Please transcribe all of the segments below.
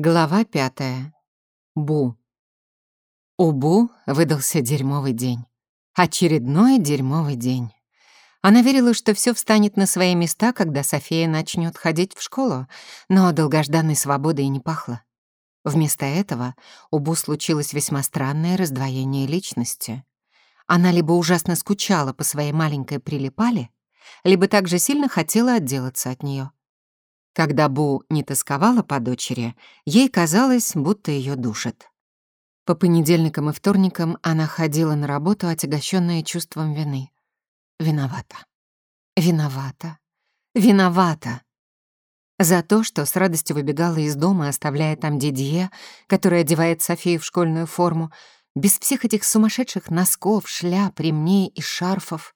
Глава пятая. Бу. У Бу выдался дерьмовый день. Очередной дерьмовый день. Она верила, что все встанет на свои места, когда София начнет ходить в школу, но долгожданной свободы и не пахло. Вместо этого у Бу случилось весьма странное раздвоение личности. Она либо ужасно скучала по своей маленькой прилипале, либо также сильно хотела отделаться от нее. Когда Бу не тосковала по дочери, ей казалось, будто ее душит. По понедельникам и вторникам она ходила на работу, отягощенная чувством вины. Виновата. Виновата. Виновата. За то, что с радостью выбегала из дома, оставляя там Дидье, который одевает Софию в школьную форму, без всех этих сумасшедших носков, шляп, ремней и шарфов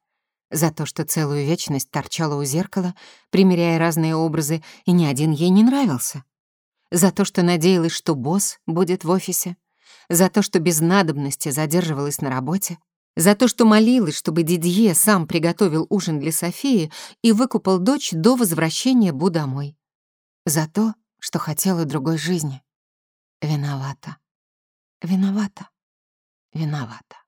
за то, что целую вечность торчала у зеркала, примеряя разные образы, и ни один ей не нравился. За то, что надеялась, что босс будет в офисе. За то, что без надобности задерживалась на работе. За то, что молилась, чтобы Дидье сам приготовил ужин для Софии и выкупал дочь до возвращения Бу домой. За то, что хотела другой жизни. Виновата. Виновата. Виновата.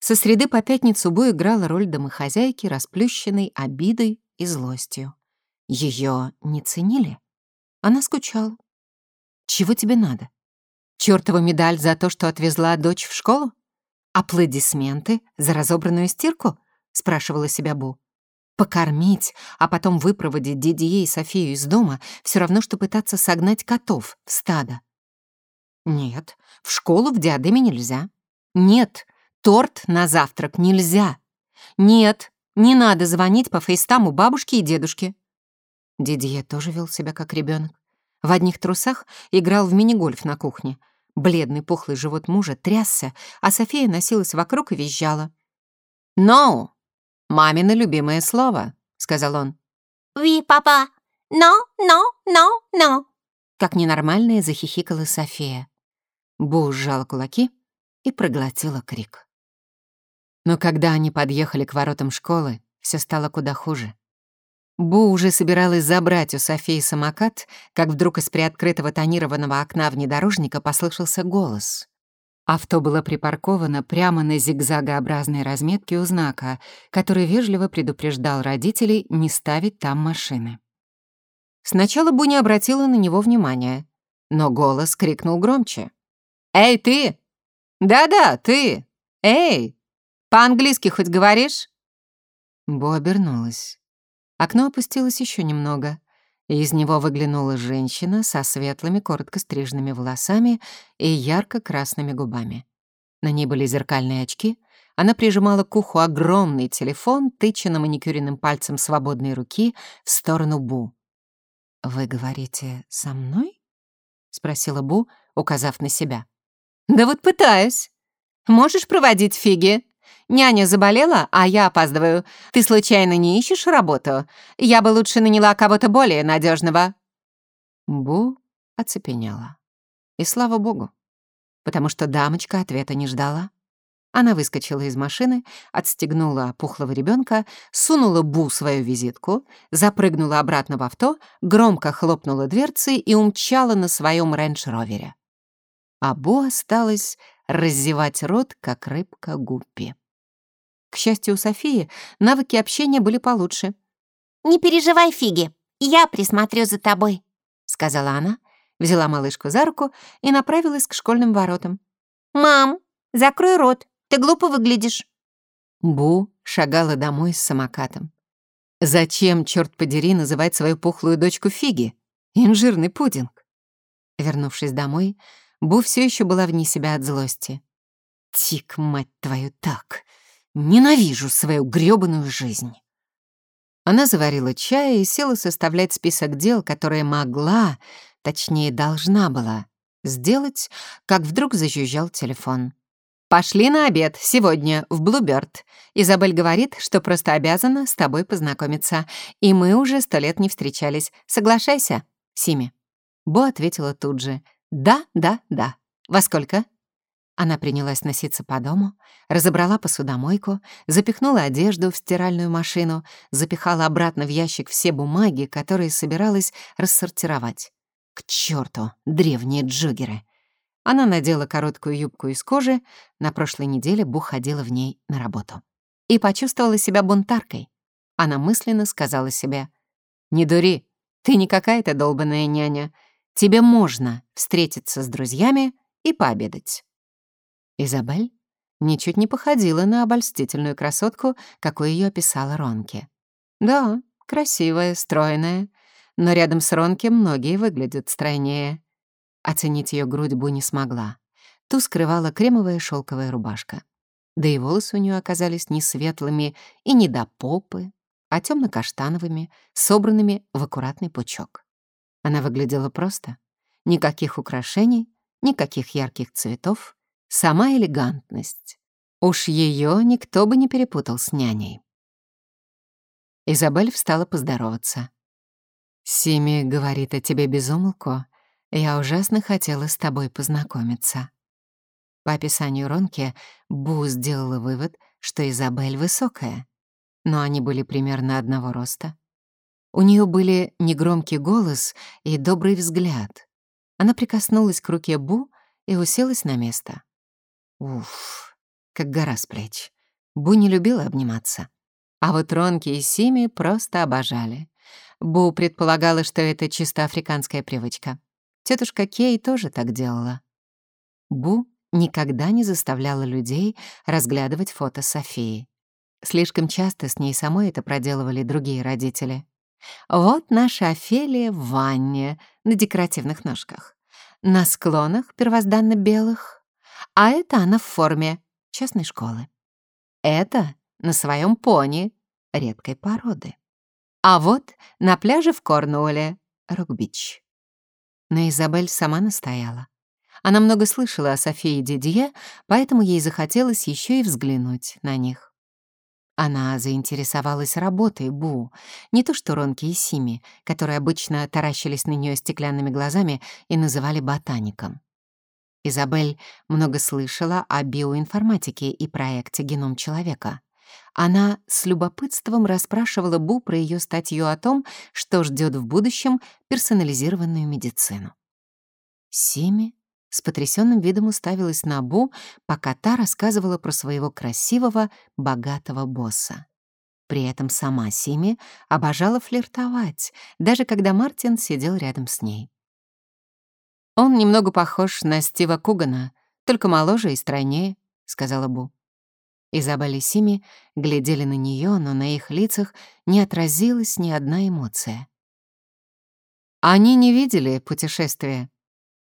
Со среды по пятницу Бу играла роль домохозяйки, расплющенной обидой и злостью. Ее не ценили. Она скучала. Чего тебе надо? Чёртова медаль за то, что отвезла дочь в школу? Аплодисменты за разобранную стирку? Спрашивала себя Бу. Покормить, а потом выпроводить Дидье и Софию из дома все равно, что пытаться согнать котов в стадо. Нет, в школу в диадеме нельзя. Нет, Торт на завтрак нельзя. Нет, не надо звонить по фейстаму бабушке и дедушке. Дидье тоже вел себя как ребенок. В одних трусах играл в мини-гольф на кухне. Бледный пухлый живот мужа трясся, а София носилась вокруг и визжала. «No! Мамино любимое слово», — сказал он. «Ви, папа! No, no, no, no!» Как ненормальная захихикала София. Бу сжала кулаки и проглотила крик. Но когда они подъехали к воротам школы, все стало куда хуже. Бу уже собиралась забрать у Софии самокат, как вдруг из приоткрытого тонированного окна внедорожника послышался голос. Авто было припарковано прямо на зигзагообразной разметке у знака, который вежливо предупреждал родителей не ставить там машины. Сначала Бу не обратила на него внимания, но голос крикнул громче. «Эй, ты! Да-да, ты! Эй, по-английски хоть говоришь?» Бо обернулась. Окно опустилось еще немного, и из него выглянула женщина со светлыми, коротко стриженными волосами и ярко-красными губами. На ней были зеркальные очки, она прижимала к уху огромный телефон, тыча на маникюренным пальцем свободной руки в сторону Бу. «Вы говорите со мной?» — спросила Бу, указав на себя. «Да вот пытаюсь. Можешь проводить фиги?» Няня заболела, а я опаздываю. Ты случайно не ищешь работу? Я бы лучше наняла кого-то более надежного. Бу оцепенела. И слава богу, потому что дамочка ответа не ждала. Она выскочила из машины, отстегнула пухлого ребенка, сунула Бу свою визитку, запрыгнула обратно в авто, громко хлопнула дверцей и умчала на своем рейндж-ровере. А Бу осталась раззевать рот, как рыбка гуппи. К счастью, у Софии навыки общения были получше. «Не переживай, Фиги, я присмотрю за тобой», — сказала она, взяла малышку за руку и направилась к школьным воротам. «Мам, закрой рот, ты глупо выглядишь». Бу шагала домой с самокатом. Зачем, черт подери, называть свою пухлую дочку Фиги? Инжирный пудинг. Вернувшись домой, Бу все еще была вне себя от злости. «Тик, мать твою, так! Ненавижу свою грёбаную жизнь!» Она заварила чай и села составлять список дел, которые могла, точнее, должна была сделать, как вдруг зажужжал телефон. «Пошли на обед сегодня в Блуберт. Изабель говорит, что просто обязана с тобой познакомиться, и мы уже сто лет не встречались. Соглашайся, Сими». Бо ответила тут же — «Да, да, да. Во сколько?» Она принялась носиться по дому, разобрала посудомойку, запихнула одежду в стиральную машину, запихала обратно в ящик все бумаги, которые собиралась рассортировать. К черту, древние джогеры. Она надела короткую юбку из кожи, на прошлой неделе Бу ходила в ней на работу. И почувствовала себя бунтаркой. Она мысленно сказала себе, «Не дури, ты не какая-то долбанная няня. Тебе можно встретиться с друзьями и пообедать». Изабель ничуть не походила на обольстительную красотку, какой ее описала Ронки. Да, красивая, стройная, но рядом с Ронки многие выглядят стройнее. Оценить ее грудь Бу не смогла. Ту скрывала кремовая шелковая рубашка. Да и волосы у нее оказались не светлыми и не до попы, а темно-каштановыми, собранными в аккуратный пучок. Она выглядела просто. Никаких украшений, никаких ярких цветов, сама элегантность. Уж ее никто бы не перепутал с няней. Изабель встала поздороваться. «Сими говорит о тебе безумолку. Я ужасно хотела с тобой познакомиться». По описанию Ронки, Бу сделала вывод, что Изабель высокая, но они были примерно одного роста. У нее были негромкий голос и добрый взгляд. Она прикоснулась к руке Бу и уселась на место. Уф, как гора с плеч. Бу не любила обниматься. А вот Ронки и Сими просто обожали. Бу предполагала, что это чисто африканская привычка. Тетушка Кей тоже так делала. Бу никогда не заставляла людей разглядывать фото Софии. Слишком часто с ней самой это проделывали другие родители. Вот наша Офелия в ванне на декоративных ножках. На склонах первозданно белых а это она в форме частной школы. Это на своем пони редкой породы. А вот на пляже в Корнуолле Рокбич. Но Изабель сама настояла. Она много слышала о Софии Дидье, поэтому ей захотелось еще и взглянуть на них. Она заинтересовалась работой Бу, не то что Ронки и Сими, которые обычно таращились на нее стеклянными глазами и называли ботаником. Изабель много слышала о биоинформатике и проекте «Геном человека». Она с любопытством расспрашивала Бу про ее статью о том, что ждет в будущем персонализированную медицину. Сими с потрясенным видом уставилась на Бу, пока та рассказывала про своего красивого, богатого босса. При этом сама Сими обожала флиртовать, даже когда Мартин сидел рядом с ней. «Он немного похож на Стива Кугана, только моложе и стройнее», — сказала Бу. Изабель и Сими глядели на нее, но на их лицах не отразилась ни одна эмоция. Они не видели путешествия.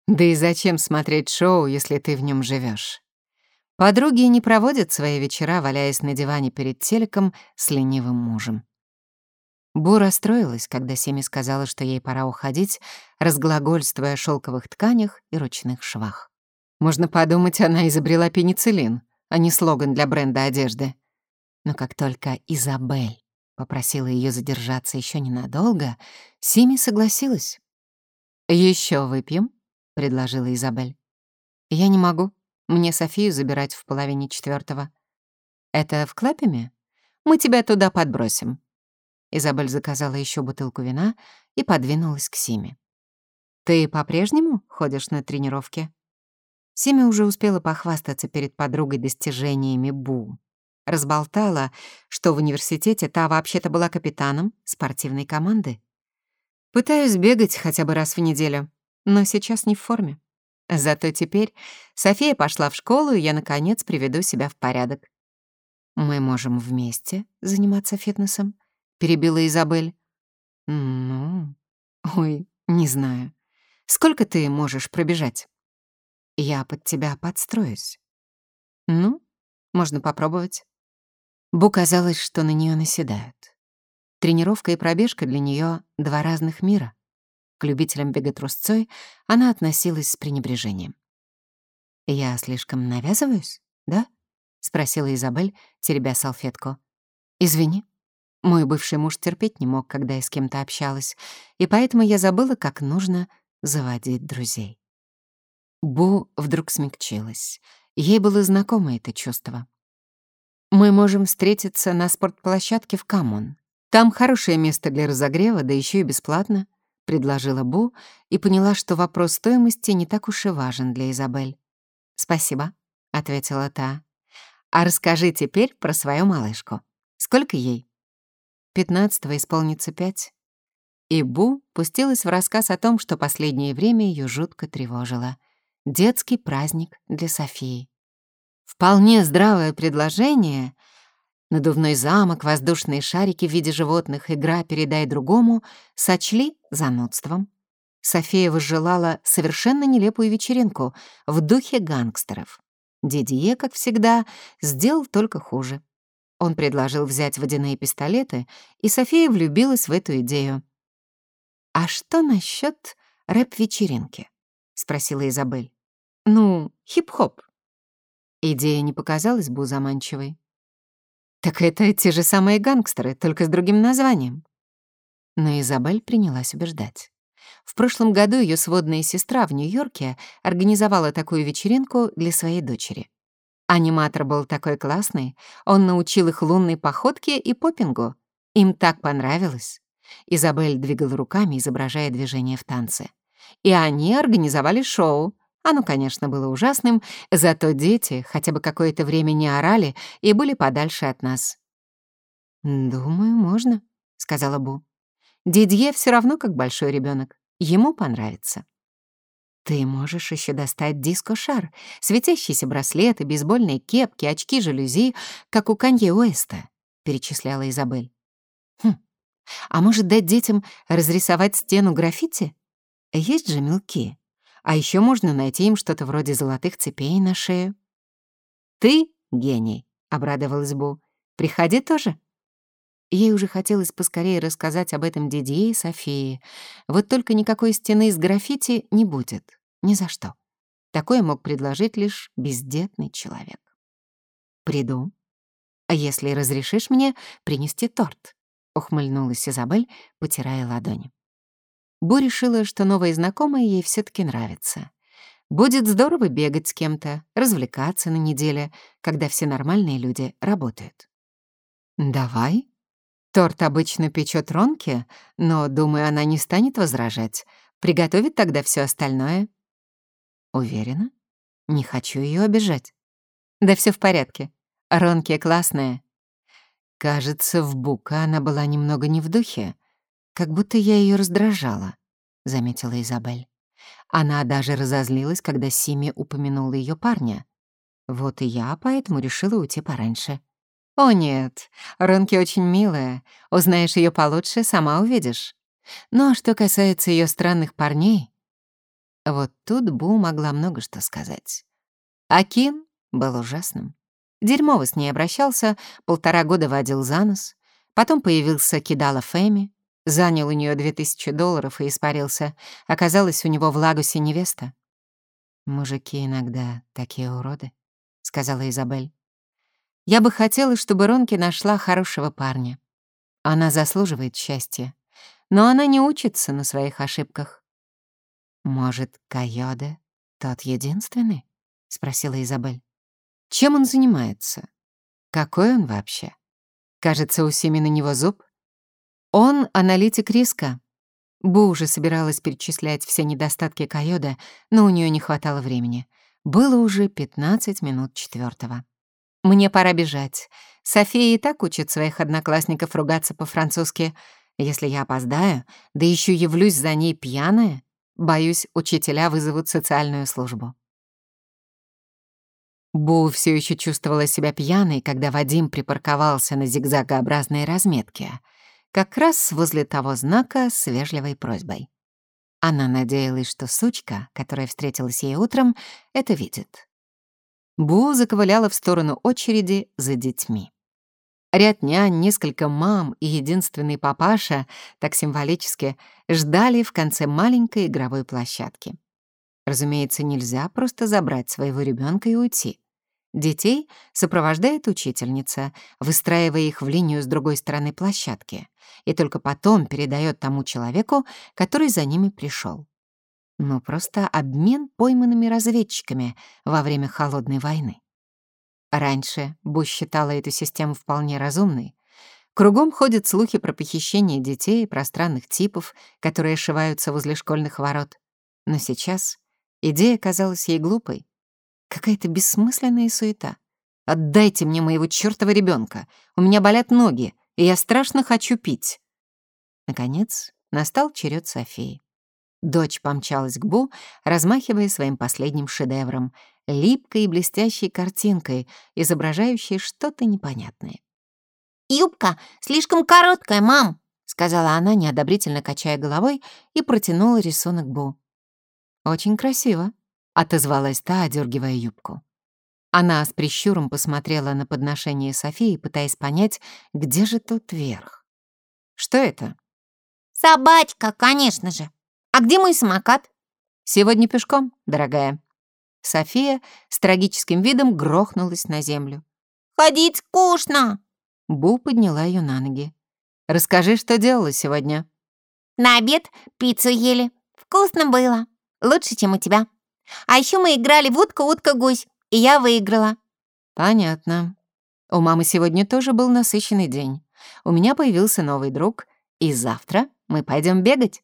Да и зачем смотреть шоу, если ты в нем живешь? Подруги не проводят свои вечера, валяясь на диване перед телеком с ленивым мужем. Бу расстроилась, когда Семи сказала, что ей пора уходить, разглагольствуя о шелковых тканях и ручных швах. Можно подумать, она изобрела пенициллин, а не слоган для бренда одежды. Но как только Изабель попросила ее задержаться еще ненадолго, Сими согласилась. Еще выпьем?» — предложила Изабель. «Я не могу. Мне Софию забирать в половине четвертого. «Это в Клэпеме? Мы тебя туда подбросим», Изабель заказала еще бутылку вина и подвинулась к Симе. «Ты по-прежнему ходишь на тренировки?» Симе уже успела похвастаться перед подругой достижениями Бу. Разболтала, что в университете та вообще-то была капитаном спортивной команды. «Пытаюсь бегать хотя бы раз в неделю, но сейчас не в форме. Зато теперь София пошла в школу, и я, наконец, приведу себя в порядок. Мы можем вместе заниматься фитнесом перебила Изабель. «Ну, ой, не знаю. Сколько ты можешь пробежать? Я под тебя подстроюсь». «Ну, можно попробовать». Бу казалось, что на нее наседают. Тренировка и пробежка для нее два разных мира. К любителям бега трусцой она относилась с пренебрежением. «Я слишком навязываюсь, да?» — спросила Изабель, теребя салфетку. «Извини». Мой бывший муж терпеть не мог, когда я с кем-то общалась, и поэтому я забыла, как нужно заводить друзей. Бу вдруг смягчилась. Ей было знакомо это чувство. «Мы можем встретиться на спортплощадке в Камон. Там хорошее место для разогрева, да еще и бесплатно. — предложила Бу и поняла, что вопрос стоимости не так уж и важен для Изабель. «Спасибо», — ответила та. «А расскажи теперь про свою малышку. Сколько ей?» «Пятнадцатого исполнится пять». И Бу пустилась в рассказ о том, что последнее время ее жутко тревожило. Детский праздник для Софии. Вполне здравое предложение. Надувной замок, воздушные шарики в виде животных, игра «Передай другому» сочли занудством. София возжелала совершенно нелепую вечеринку в духе гангстеров. Дидье, как всегда, сделал только хуже. Он предложил взять водяные пистолеты, и София влюбилась в эту идею. «А что насчет рэп-вечеринки?» — спросила Изабель. «Ну, хип-хоп». Идея не показалась бы заманчивой. «Так это те же самые гангстеры, только с другим названием». Но Изабель принялась убеждать. В прошлом году ее сводная сестра в Нью-Йорке организовала такую вечеринку для своей дочери. Аниматор был такой классный, он научил их лунной походке и попингу. Им так понравилось. Изабель двигала руками, изображая движение в танце. И они организовали шоу. Оно, конечно, было ужасным, зато дети хотя бы какое-то время не орали и были подальше от нас. «Думаю, можно», — сказала Бу. Дидье все равно как большой ребенок. Ему понравится. Ты можешь еще достать диско-шар, светящиеся браслеты, бейсбольные кепки, очки-жалюзи, как у Канье Уэста, — перечисляла Изабель. Хм, а может дать детям разрисовать стену граффити? Есть же мелки. А еще можно найти им что-то вроде золотых цепей на шею. «Ты гений», — обрадовалась Бу. «Приходи тоже». Ей уже хотелось поскорее рассказать об этом Дидье и Софии. Вот только никакой стены из граффити не будет. Ни за что. Такое мог предложить лишь бездетный человек. «Приду. А если разрешишь мне принести торт?» — ухмыльнулась Изабель, потирая ладони. Бу решила, что новая знакомая ей все таки нравится. Будет здорово бегать с кем-то, развлекаться на неделе, когда все нормальные люди работают. «Давай», Торт обычно печет Ронки, но, думаю, она не станет возражать. Приготовит тогда все остальное. Уверена? Не хочу ее обижать. Да все в порядке. Ронки классная. Кажется, в Бука она была немного не в духе, как будто я ее раздражала, заметила Изабель. Она даже разозлилась, когда Сими упомянула ее парня. Вот и я поэтому решила уйти пораньше. «О нет, Ронки очень милая. Узнаешь ее получше, сама увидишь. Ну а что касается ее странных парней...» Вот тут Бу могла много что сказать. Акин был ужасным. Дерьмово с ней обращался, полтора года водил за нос. Потом появился Кидала Фэми, занял у нее две тысячи долларов и испарился. Оказалось, у него в Лагусе невеста. «Мужики иногда такие уроды», — сказала Изабель. Я бы хотела, чтобы Ронки нашла хорошего парня. Она заслуживает счастья, но она не учится на своих ошибках. «Может, Кайоде тот единственный?» — спросила Изабель. «Чем он занимается? Какой он вообще? Кажется, у Семи на него зуб. Он аналитик риска». Бу уже собиралась перечислять все недостатки Кайода, но у нее не хватало времени. Было уже 15 минут четвертого. Мне пора бежать. София и так учит своих одноклассников ругаться по-французски. Если я опоздаю, да еще явлюсь за ней пьяная, боюсь, учителя вызовут социальную службу. Бу все еще чувствовала себя пьяной, когда Вадим припарковался на зигзагообразной разметке, как раз возле того знака с вежливой просьбой. Она надеялась, что сучка, которая встретилась ей утром, это видит. Бу заковыляла в сторону очереди за детьми. Ряд нянь, несколько мам и единственный папаша, так символически, ждали в конце маленькой игровой площадки. Разумеется, нельзя просто забрать своего ребенка и уйти. Детей сопровождает учительница, выстраивая их в линию с другой стороны площадки, и только потом передает тому человеку, который за ними пришел но просто обмен пойманными разведчиками во время Холодной войны. Раньше Буш считала эту систему вполне разумной. Кругом ходят слухи про похищение детей, про странных типов, которые ошиваются возле школьных ворот. Но сейчас идея казалась ей глупой. Какая-то бессмысленная суета. «Отдайте мне моего чёртова ребёнка. У меня болят ноги, и я страшно хочу пить». Наконец, настал черед Софии. Дочь помчалась к Бу, размахивая своим последним шедевром — липкой и блестящей картинкой, изображающей что-то непонятное. «Юбка слишком короткая, мам!» — сказала она, неодобрительно качая головой, и протянула рисунок Бу. «Очень красиво», — отозвалась та, одергивая юбку. Она с прищуром посмотрела на подношение Софии, пытаясь понять, где же тут верх. «Что это?» «Собачка, конечно же. А где мой самокат?» «Сегодня пешком, дорогая». София с трагическим видом грохнулась на землю. «Ходить скучно!» Бу подняла ее на ноги. «Расскажи, что делала сегодня?» «На обед пиццу ели. Вкусно было. Лучше, чем у тебя. А еще мы играли в утка-утка-гусь, и я выиграла». «Понятно. У мамы сегодня тоже был насыщенный день. У меня появился новый друг, и завтра мы пойдем бегать».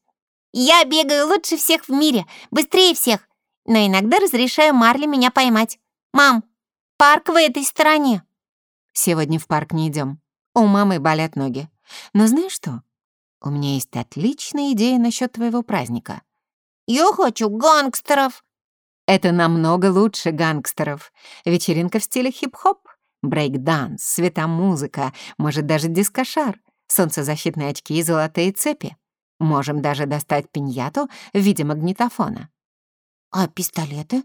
«Я бегаю лучше всех в мире, быстрее всех, но иногда разрешаю Марли меня поймать. Мам, парк в этой стороне». Сегодня в парк не идем. У мамы болят ноги. Но знаешь что? У меня есть отличная идея насчет твоего праздника. Я хочу гангстеров. Это намного лучше гангстеров. Вечеринка в стиле хип-хоп, брейк-данс, светомузыка, может, даже дискошар, солнцезащитные очки и золотые цепи. Можем даже достать пиньяту в виде магнитофона. А пистолеты?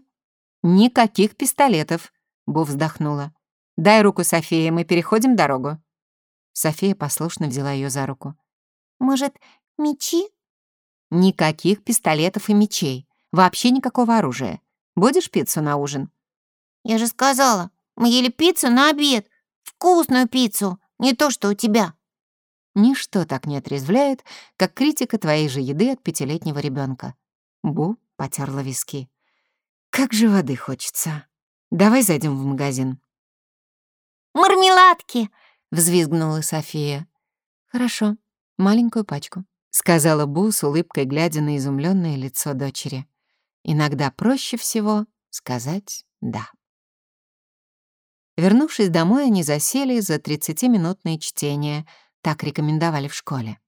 Никаких пистолетов, Бу вздохнула. «Дай руку, София, мы переходим дорогу». София послушно взяла ее за руку. «Может, мечи?» «Никаких пистолетов и мечей. Вообще никакого оружия. Будешь пиццу на ужин?» «Я же сказала, мы ели пиццу на обед. Вкусную пиццу, не то что у тебя». Ничто так не отрезвляет, как критика твоей же еды от пятилетнего ребенка. Бу потерла виски. «Как же воды хочется. Давай зайдем в магазин». «Мармеладки!» — взвизгнула София. «Хорошо, маленькую пачку», — сказала Бу с улыбкой, глядя на изумленное лицо дочери. «Иногда проще всего сказать «да». Вернувшись домой, они засели за 30-минутное чтение, так рекомендовали в школе.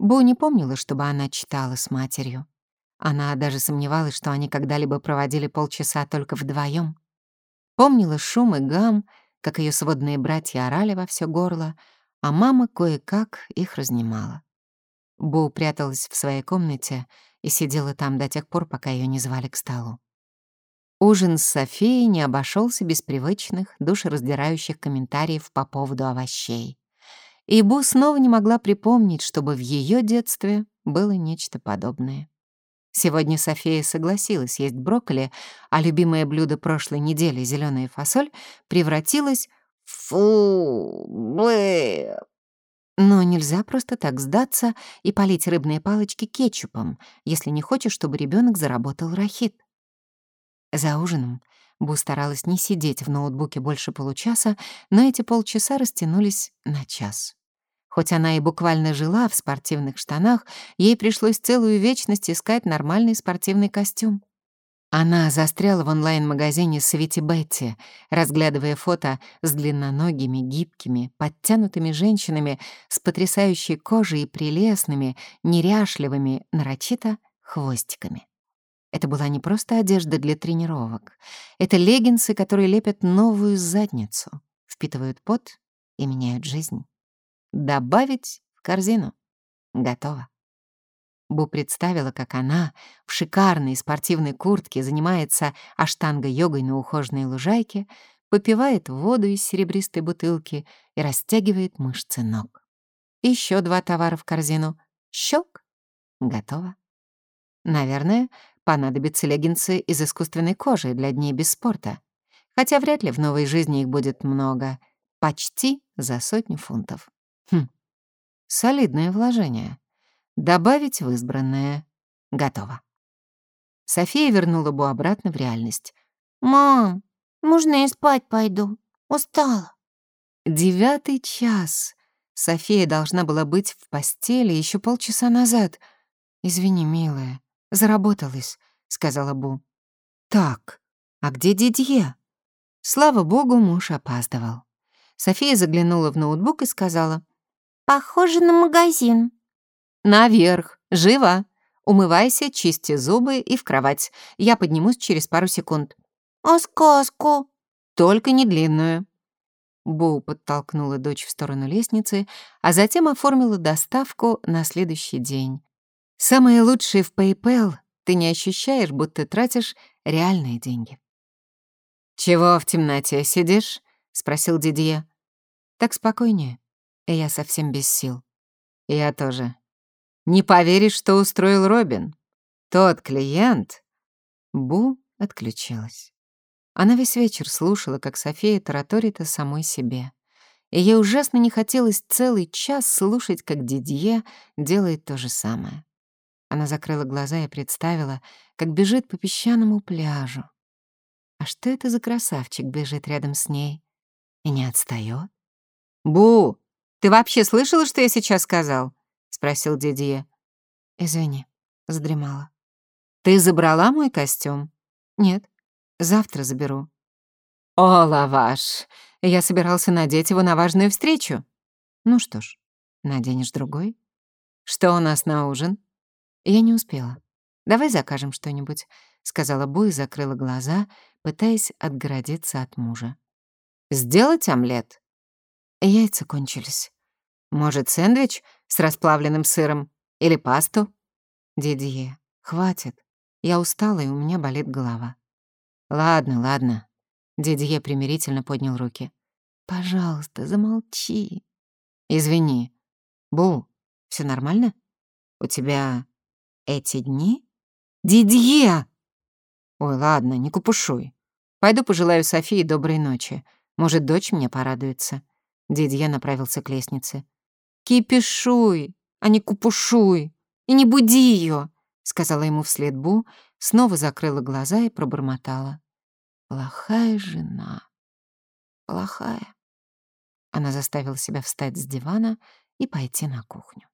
Бу не помнила, чтобы она читала с матерью. Она даже сомневалась, что они когда-либо проводили полчаса только вдвоем. Помнила шум и гам, как ее сводные братья орали во все горло, а мама кое-как их разнимала. Бу пряталась в своей комнате и сидела там до тех пор, пока ее не звали к столу. Ужин с Софией не обошелся без привычных, душераздирающих комментариев по поводу овощей. И Бу снова не могла припомнить, чтобы в ее детстве было нечто подобное. Сегодня София согласилась есть брокколи, а любимое блюдо прошлой недели, зеленая фасоль, превратилось в «фу, блэ». Но нельзя просто так сдаться и полить рыбные палочки кетчупом, если не хочешь, чтобы ребенок заработал рахит. За ужином Бу старалась не сидеть в ноутбуке больше получаса, но эти полчаса растянулись на час. Хоть она и буквально жила в спортивных штанах, ей пришлось целую вечность искать нормальный спортивный костюм. Она застряла в онлайн-магазине Свети Бетти, разглядывая фото с длинноногими, гибкими, подтянутыми женщинами с потрясающей кожей и прелестными, неряшливыми, нарочито хвостиками. Это была не просто одежда для тренировок. Это леггинсы, которые лепят новую задницу, впитывают пот и меняют жизнь. Добавить в корзину. Готово. Бу представила, как она в шикарной спортивной куртке занимается аштанго-йогой на ухоженной лужайке, попивает воду из серебристой бутылки и растягивает мышцы ног. Еще два товара в корзину. Щелк. Готово. Наверное, понадобятся леггинсы из искусственной кожи для дней без спорта. Хотя вряд ли в новой жизни их будет много. Почти за сотню фунтов. Хм, солидное вложение. Добавить в избранное. Готово. София вернула Бу обратно в реальность. «Мам, можно я спать пойду? Устала». Девятый час. София должна была быть в постели еще полчаса назад. «Извини, милая, заработалась», — сказала Бу. «Так, а где Дидье?» Слава богу, муж опаздывал. София заглянула в ноутбук и сказала. «Похоже на магазин». «Наверх! Живо! Умывайся, чисти зубы и в кровать. Я поднимусь через пару секунд». «А сказку?» «Только не длинную». Боу подтолкнула дочь в сторону лестницы, а затем оформила доставку на следующий день. Самое лучшее в PayPal — ты не ощущаешь, будто тратишь реальные деньги. «Чего в темноте сидишь?» — спросил Дидье. «Так спокойнее. Я совсем без сил». «Я тоже. Не поверишь, что устроил Робин. Тот клиент...» Бу отключилась. Она весь вечер слушала, как София тараторит о самой себе. И ей ужасно не хотелось целый час слушать, как Дидье делает то же самое. Она закрыла глаза и представила, как бежит по песчаному пляжу. А что это за красавчик бежит рядом с ней и не отстаёт? «Бу, ты вообще слышала, что я сейчас сказал?» — спросил Дидье. «Извини, задремала». «Ты забрала мой костюм?» «Нет». Завтра заберу». «О, лаваш! Я собирался надеть его на важную встречу». «Ну что ж, наденешь другой». «Что у нас на ужин?» Я не успела. «Давай закажем что-нибудь», — сказала Бу и закрыла глаза, пытаясь отгородиться от мужа. «Сделать омлет?» Яйца кончились. «Может, сэндвич с расплавленным сыром? Или пасту?» «Дидье, хватит. Я устала, и у меня болит голова». «Ладно, ладно». Дидье примирительно поднял руки. «Пожалуйста, замолчи». «Извини. Бу, все нормально? У тебя эти дни?» «Дидье!» «Ой, ладно, не купушуй. Пойду пожелаю Софии доброй ночи. Может, дочь мне порадуется». Дидье направился к лестнице. «Кипишуй, а не купушуй, и не буди ее, сказала ему вслед Бу, снова закрыла глаза и пробормотала. «Плохая жена, плохая». Она заставила себя встать с дивана и пойти на кухню.